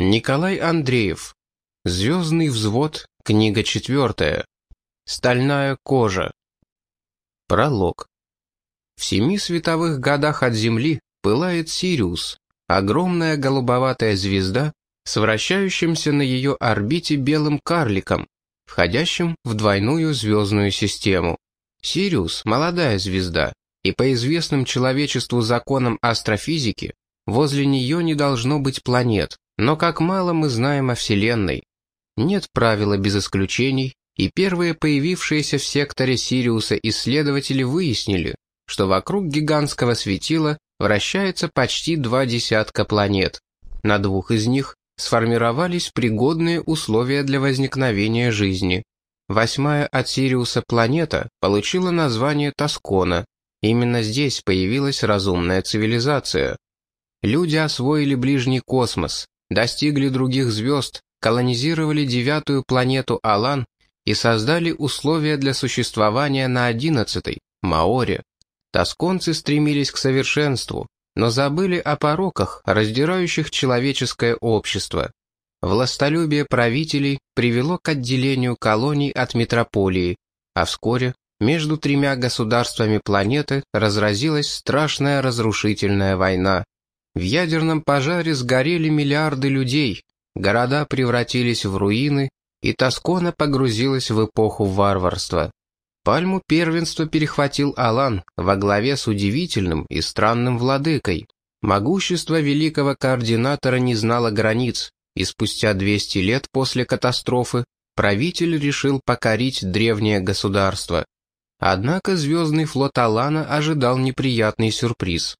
Николай Андреев. Звездный взвод. Книга четвертая. Стальная кожа. Пролог. В семи световых годах от Земли пылает Сириус, огромная голубоватая звезда с вращающимся на ее орбите белым карликом, входящим в двойную звездную систему. Сириус – молодая звезда, и по известным человечеству законам астрофизики возле нее не должно быть планет. Но как мало мы знаем о Вселенной. Нет правила без исключений, и первые появившиеся в секторе Сириуса исследователи выяснили, что вокруг гигантского светила вращается почти два десятка планет. На двух из них сформировались пригодные условия для возникновения жизни. Восьмая от Сириуса планета получила название Тоскона. Именно здесь появилась разумная цивилизация. Люди освоили ближний космос, достигли других звезд, колонизировали девятую планету Алан и создали условия для существования на одиннадцатой, Маоре. Тосконцы стремились к совершенству, но забыли о пороках, раздирающих человеческое общество. Властолюбие правителей привело к отделению колоний от метрополии, а вскоре между тремя государствами планеты разразилась страшная разрушительная война. В ядерном пожаре сгорели миллиарды людей, города превратились в руины, и Тоскона погрузилась в эпоху варварства. Пальму первенства перехватил Алан во главе с удивительным и странным владыкой. Могущество великого координатора не знало границ, и спустя 200 лет после катастрофы правитель решил покорить древнее государство. Однако звездный флот Алана ожидал неприятный сюрприз.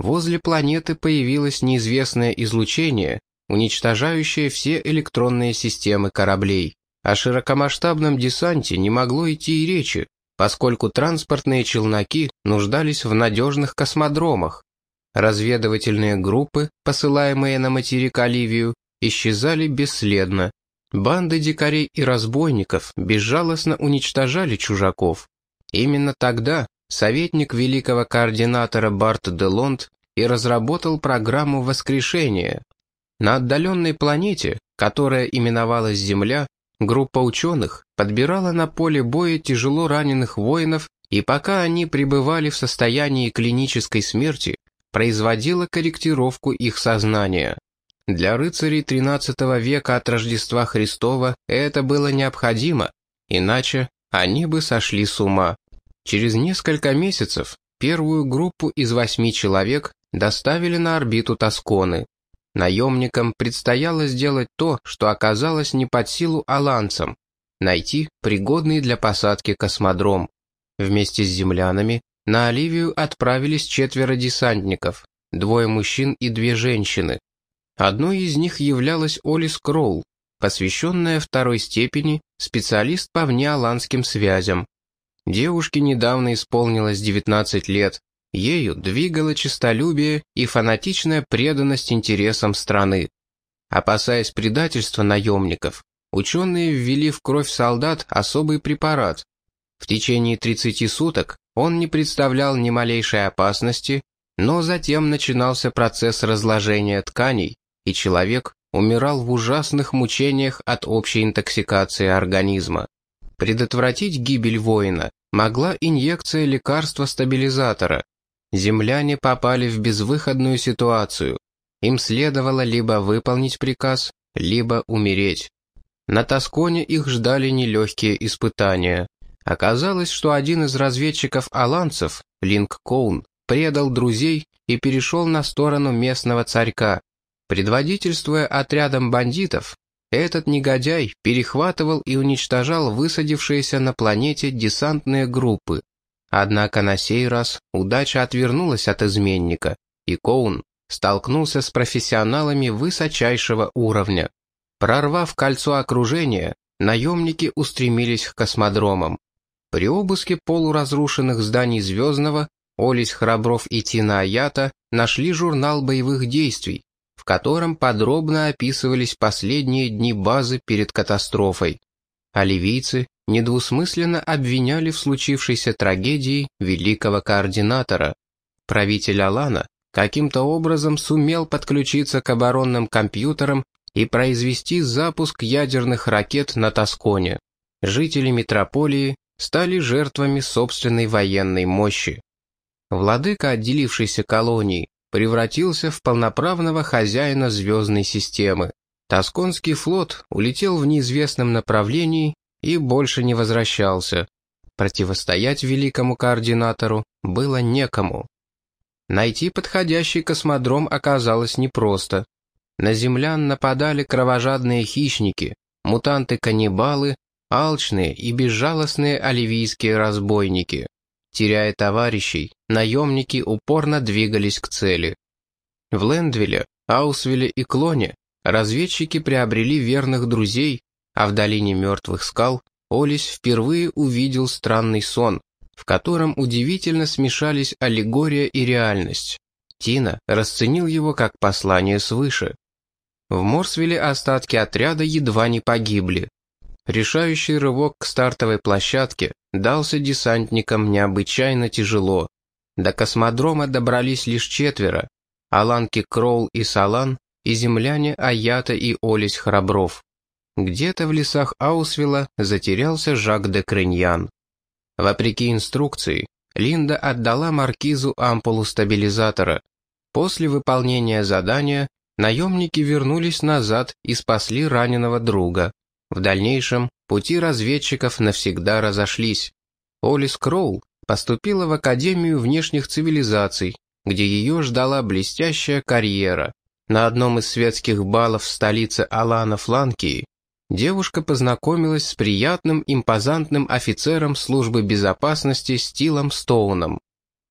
Возле планеты появилось неизвестное излучение, уничтожающее все электронные системы кораблей. О широкомасштабном десанте не могло идти и речи, поскольку транспортные челноки нуждались в надежных космодромах. Разведывательные группы, посылаемые на материк Оливию, исчезали бесследно. Банды дикарей и разбойников безжалостно уничтожали чужаков. Именно тогда советник великого координатора Барт Делонд и разработал программу воскрешения. На отдаленной планете, которая именовалась Земля, группа ученых подбирала на поле боя тяжело раненых воинов и пока они пребывали в состоянии клинической смерти, производила корректировку их сознания. Для рыцарей XIII века от Рождества Христова это было необходимо, иначе они бы сошли с ума. Через несколько месяцев первую группу из восьми человек доставили на орбиту Тосконы. Наемникам предстояло сделать то, что оказалось не под силу аланцам – найти пригодный для посадки космодром. Вместе с землянами на Оливию отправились четверо десантников, двое мужчин и две женщины. Одной из них являлась Олис Кроул, посвященная второй степени специалист по внеаланским связям. Девушке недавно исполнилось 19 лет. Ею двигало честолюбие и фанатичная преданность интересам страны. Опасаясь предательства наемников, ученые ввели в кровь солдат особый препарат. В течение 30 суток он не представлял ни малейшей опасности, но затем начинался процесс разложения тканей, и человек умирал в ужасных мучениях от общей интоксикации организма. Предотвратить гибель воина могла инъекция лекарства-стабилизатора. Земляне попали в безвыходную ситуацию. Им следовало либо выполнить приказ, либо умереть. На Тосконе их ждали нелегкие испытания. Оказалось, что один из разведчиков аланцев, Линк Коун, предал друзей и перешел на сторону местного царька. Предводительствуя отрядом бандитов, этот негодяй перехватывал и уничтожал высадившиеся на планете десантные группы. Однако на сей раз удача отвернулась от изменника, и Коун столкнулся с профессионалами высочайшего уровня. Прорвав кольцо окружения, наемники устремились к космодромам. При обыске полуразрушенных зданий Звездного Олесь Храбров и Тина Аята нашли журнал боевых действий, в котором подробно описывались последние дни базы перед катастрофой. Оливийцы недвусмысленно обвиняли в случившейся трагедии великого координатора. Правитель Алана каким-то образом сумел подключиться к оборонным компьютерам и произвести запуск ядерных ракет на Тосконе. Жители метрополии стали жертвами собственной военной мощи. Владыка отделившейся колонии превратился в полноправного хозяина звездной системы. Тосконский флот улетел в неизвестном направлении и больше не возвращался. Противостоять великому координатору было некому. Найти подходящий космодром оказалось непросто. На землян нападали кровожадные хищники, мутанты-каннибалы, алчные и безжалостные оливийские разбойники. Теряя товарищей, наемники упорно двигались к цели. В Лендвилле, Аусвилле и Клоне разведчики приобрели верных друзей, а в долине мертвых скал Олис впервые увидел странный сон, в котором удивительно смешались аллегория и реальность. Тина расценил его как послание свыше. В Морсвилле остатки отряда едва не погибли. Решающий рывок к стартовой площадке дался десантникам необычайно тяжело. До космодрома добрались лишь четверо. Аланки Кроул и Салан, и земляне Аята и Олесь Храбров. Где-то в лесах Аусвилла затерялся Жак де Криньян. Вопреки инструкции, Линда отдала маркизу ампулу стабилизатора. После выполнения задания наемники вернулись назад и спасли раненого друга. В дальнейшем пути разведчиков навсегда разошлись. Олис Кроул поступила в Академию внешних цивилизаций, где ее ждала блестящая карьера. На одном из светских балов в столице Алана Фланкии девушка познакомилась с приятным импозантным офицером службы безопасности Стилом Стоуном.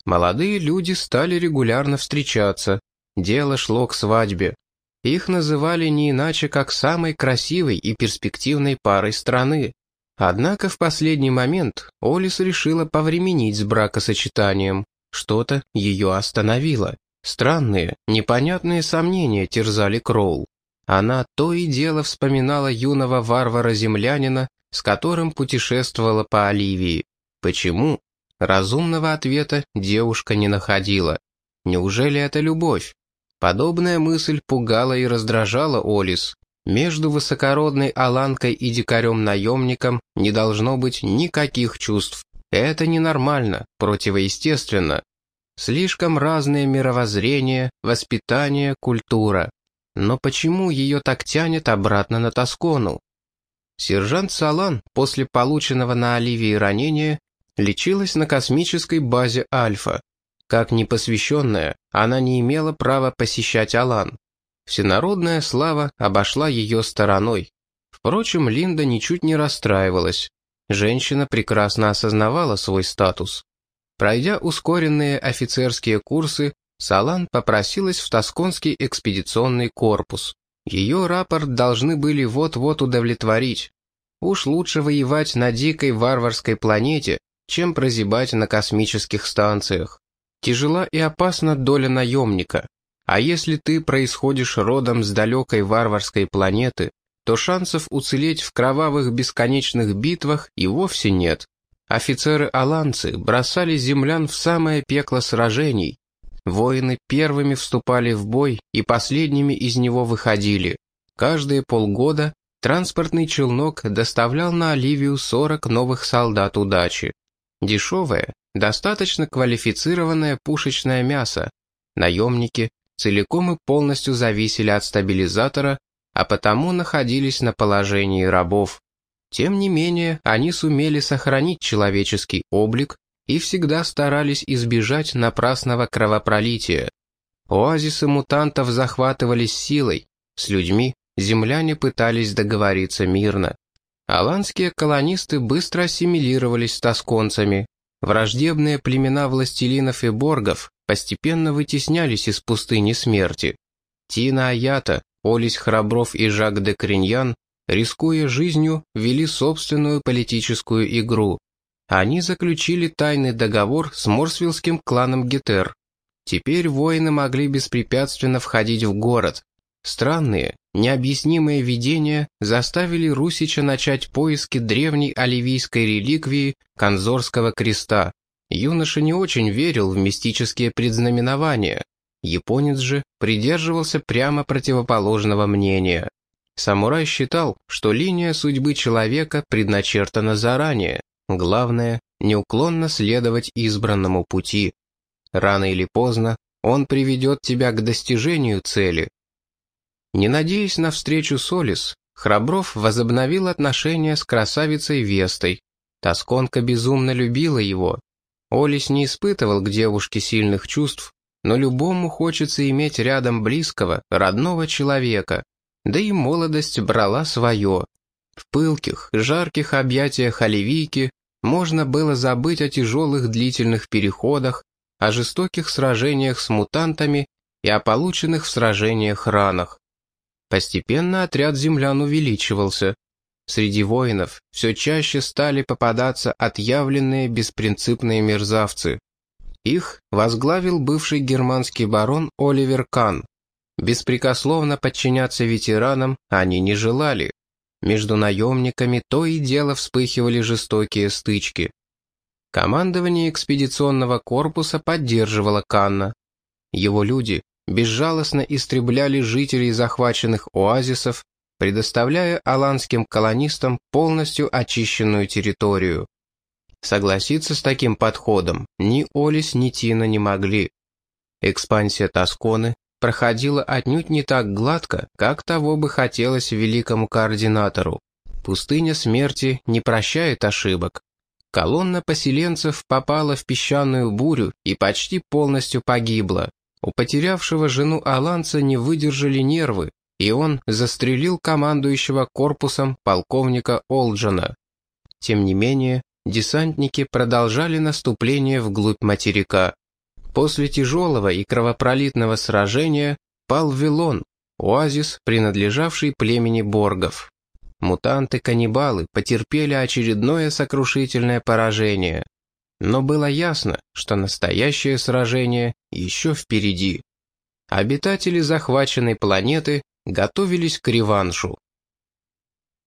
Молодые люди стали регулярно встречаться, дело шло к свадьбе. Их называли не иначе, как самой красивой и перспективной парой страны. Однако в последний момент Олис решила повременить с бракосочетанием. Что-то ее остановило. Странные, непонятные сомнения терзали Кроул. Она то и дело вспоминала юного варвара-землянина, с которым путешествовала по Оливии. Почему? Разумного ответа девушка не находила. Неужели это любовь? Подобная мысль пугала и раздражала Олис. Между высокородной Аланкой и дикарем-наемником не должно быть никаких чувств. Это ненормально, противоестественно. Слишком разные мировоззрения, воспитание, культура. Но почему ее так тянет обратно на Тоскону? Сержант Салан после полученного на Оливии ранения лечилась на космической базе Альфа. Как непосвященная, она не имела права посещать Алан. Всенародная слава обошла ее стороной. Впрочем, Линда ничуть не расстраивалась. Женщина прекрасно осознавала свой статус. Пройдя ускоренные офицерские курсы, Салан попросилась в Тосконский экспедиционный корпус. Ее рапорт должны были вот-вот удовлетворить. Уж лучше воевать на дикой варварской планете, чем прозябать на космических станциях. Тяжела и опасна доля наемника. А если ты происходишь родом с далекой варварской планеты, то шансов уцелеть в кровавых бесконечных битвах и вовсе нет. Офицеры-аланцы бросали землян в самое пекло сражений. Воины первыми вступали в бой и последними из него выходили. Каждые полгода транспортный челнок доставлял на Оливию 40 новых солдат удачи. Дешевое, достаточно квалифицированное пушечное мясо. Наемники целиком и полностью зависели от стабилизатора, а потому находились на положении рабов. Тем не менее, они сумели сохранить человеческий облик и всегда старались избежать напрасного кровопролития. Оазисы мутантов захватывались силой, с людьми земляне пытались договориться мирно. Аланские колонисты быстро ассимилировались с тосконцами. Враждебные племена властелинов и боргов постепенно вытеснялись из пустыни смерти. Тина Аята, Олесь Храбров и Жак де Криньян, рискуя жизнью, вели собственную политическую игру. Они заключили тайный договор с Морсвиллским кланом Гетер. Теперь воины могли беспрепятственно входить в город, Странные, необъяснимые видения заставили Русича начать поиски древней оливийской реликвии Конзорского креста. Юноша не очень верил в мистические предзнаменования. Японец же придерживался прямо противоположного мнения. Самурай считал, что линия судьбы человека предначертана заранее. Главное – неуклонно следовать избранному пути. Рано или поздно он приведет тебя к достижению цели. Не надеясь на встречу с Олис, Храбров возобновил отношения с красавицей Вестой. Тосконка безумно любила его. Олис не испытывал к девушке сильных чувств, но любому хочется иметь рядом близкого, родного человека. Да и молодость брала свое. В пылких, жарких объятиях оливийки можно было забыть о тяжелых длительных переходах, о жестоких сражениях с мутантами и о полученных в сражениях ранах. Постепенно отряд землян увеличивался. Среди воинов все чаще стали попадаться отъявленные беспринципные мерзавцы. Их возглавил бывший германский барон Оливер Кан. Беспрекословно подчиняться ветеранам они не желали. Между наемниками то и дело вспыхивали жестокие стычки. Командование экспедиционного корпуса поддерживало Канна. Его люди безжалостно истребляли жителей захваченных оазисов, предоставляя аланским колонистам полностью очищенную территорию. Согласиться с таким подходом ни Олис, ни Тина не могли. Экспансия Тосконы проходила отнюдь не так гладко, как того бы хотелось великому координатору. Пустыня смерти не прощает ошибок. Колонна поселенцев попала в песчаную бурю и почти полностью погибла. У потерявшего жену Аланца не выдержали нервы, и он застрелил командующего корпусом полковника Олджана. Тем не менее, десантники продолжали наступление вглубь материка. После тяжелого и кровопролитного сражения пал Вилон, оазис, принадлежавший племени Боргов. Мутанты-каннибалы потерпели очередное сокрушительное поражение. Но было ясно, что настоящее сражение еще впереди. Обитатели захваченной планеты готовились к реваншу.